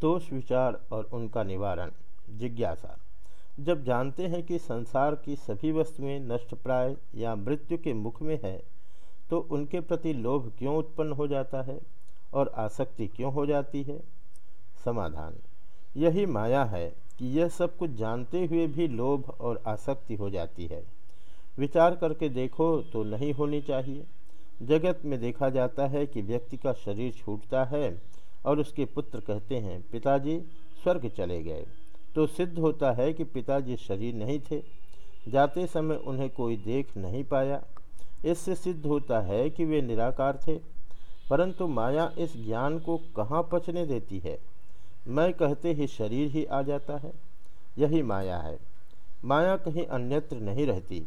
दोष विचार और उनका निवारण। जिज्ञासा। जब जानते हैं कि संसार की सभी वस्तुएँ नष्टप्राय या मृत्यु के मुख में है तो उनके प्रति लोभ क्यों उत्पन्न हो जाता है और आसक्ति क्यों हो जाती है? समाधान। यही माया है कि यह सब कुछ जानते हुए भी लोभ और आसक्ति हो जाती है। विचार करके देखो तो नहीं होनी चाहिए। जगत में देखा जाता है कि व्यक्ति का शरीर छूटता है और उसके पुत्र कहते हैं, पिताजी, स्वर्ग चले गए। तो सिद्ध होता है कि पिताजी शरीर नहीं थे। जाते समय उन्हें कोई देख नहीं पाया। इससे सिद्ध होता है कि वे निराकार थे। परंतु माया इस ज्ञान को कहाँ पचने देती है? मैं कहते ही शरीर ही आ जाता है। यही माया है। माया कहीं अन्यत्र नहीं रहती।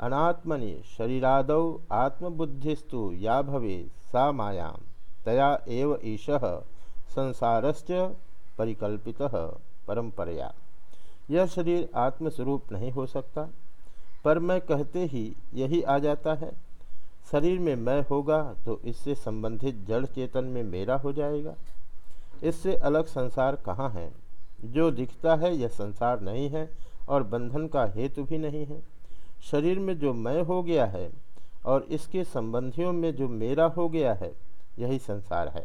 अनात्मनि शरीरादौ आत्मबुद्धिस्तु या भवे सा माया तया एव ईश संसारश्च परिकल्पित परंपरया। यह शरीर आत्मस्वरूप नहीं हो सकता, पर मैं कहते ही यही आ जाता है। शरीर में मैं होगा तो इससे संबंधित जड़ चेतन में मेरा हो जाएगा। इससे अलग संसार कहाँ है? जो दिखता है यह संसार नहीं है और बंधन का हेतु भी नहीं है। शरीर में जो मैं हो गया है और इसके संबंधियों में जो मेरा हो गया है यही संसार है।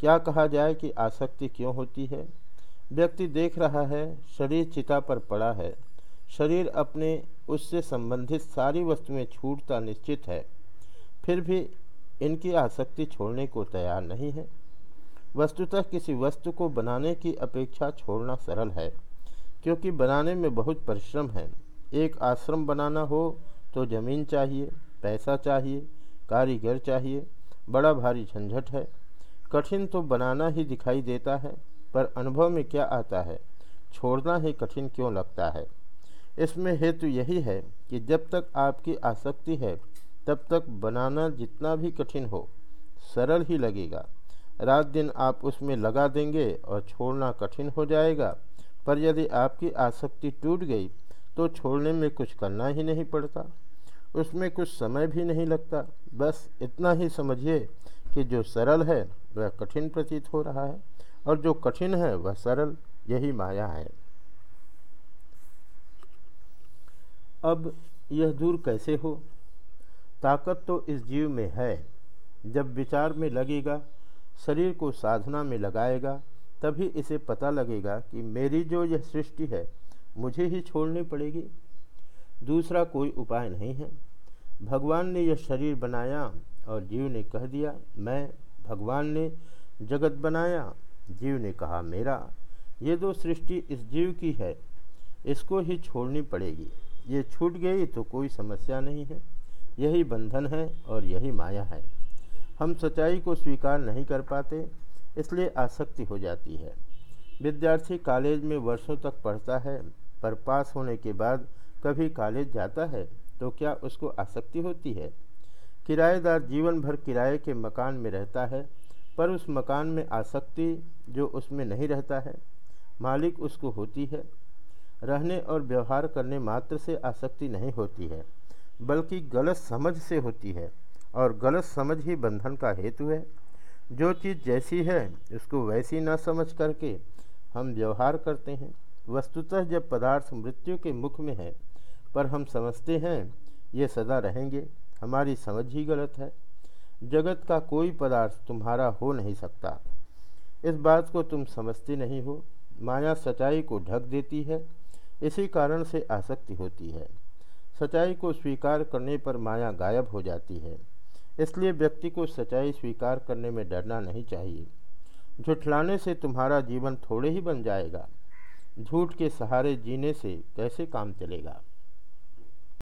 क्या कहा जाए कि आसक्ति क्यों होती है? व्यक्ति देख रहा है, शरीर चिता पर पड़ा है। शरीर अपने उससे संबंधित सारी वस्तुएँ छूटता निश्चित है। फिर भी इनकी आसक्ति छोड़ने को तैयार नहीं है। वस्तुतः किसी वस्तु को बनाने की अपेक्षा छोड़ना सरल है, क्योंकि बनाने में बहुत परिश्रम है। एक आश्रम बनाना हो तो ज़मीन चाहिए, पैसा चाहिए, कारीगर चाहिए बड़ा भारी झंझट है। कठिन तो बनाना ही दिखाई देता है, पर अनुभव में क्या आता है? छोड़ना ही कठिन क्यों लगता है? इसमें हेतु यही है कि जब तक आपकी आसक्ति है, तब तक बनाना जितना भी कठिन हो, सरल ही लगेगा। रात दिन आप उसमें लगा देंगे और छोड़ना कठिन हो जाएगा, पर यदि आपकी आसक्ति टूट गई तो छोड़ने में कुछ करना ही नहीं पड़ता। उसमें कुछ समय भी नहीं लगता। बस इतना ही समझिए कि जो सरल है, वह कठिन प्रतीत हो रहा है, और जो कठिन है, वह सरल, यही माया है। अब यह दूर कैसे हो? ताकत तो इस जीव में है। जब विचार में लगेगा, शरीर को साधना में लगाएगा, तभी इसे पता लगेगा कि मेरी जो यह सृष्टि है, मुझे ही छोड़नी पड़ेगी। दूसरा कोई उपाय नहीं है। भगवान ने यह शरीर बनाया और जीव ने कह दिया, मैं भगवान ने जगत बनाया। जीव ने कहा, मेरा, ये दो सृष्टि इस जीव की है, इसको ही छोड़नी पड़ेगी। ये छूट गई तो कोई समस्या नहीं है। यही बंधन है और यही माया है। हम सच्चाई को स्वीकार नहीं कर पाते, इसलिए आसक्ति हो जाती है। विद्यार्थी कॉलेज में वर्षों तक पढ़ता है, पर पास होने के बाद कभी कॉलेज जाता है। तो क्या उसको आसक्ति होती है? किराएदार जीवन भर किराए के मकान में रहता है, पर उस मकान में आसक्ति जो उसमें नहीं रहता है, मालिक उसको होती है। रहने और व्यवहार करने मात्र से आसक्ति नहीं होती है, बल्कि गलत समझ से होती है, और गलत समझ ही बंधन का हेतु है। जो चीज़ जैसी है, उसको वैसी न समझ करके हम व्यवहार करते हैं। वस्तुतः जब पदार्थ मृत्यु के मुख में है पर हम समझते हैं, ये सदा रहेंगे। हमारी समझ ही गलत है। जगत का कोई पदार्थ तुम्हारा हो नहीं सकता। इस बात को तुम समझते नहीं हो। माया सच्चाई को ढक देती है। इसी कारण से आसक्ति होती है। सच्चाई को स्वीकार करने पर माया गायब हो जाती है। इसलिए व्यक्ति को सच्चाई स्वीकार करने में डरना नहीं चाहिए। झुठलाने से तुम्हारा जीवन थोड़े ही बन जाएगा। झूठ के सहारे जीने से कैसे काम चलेगा?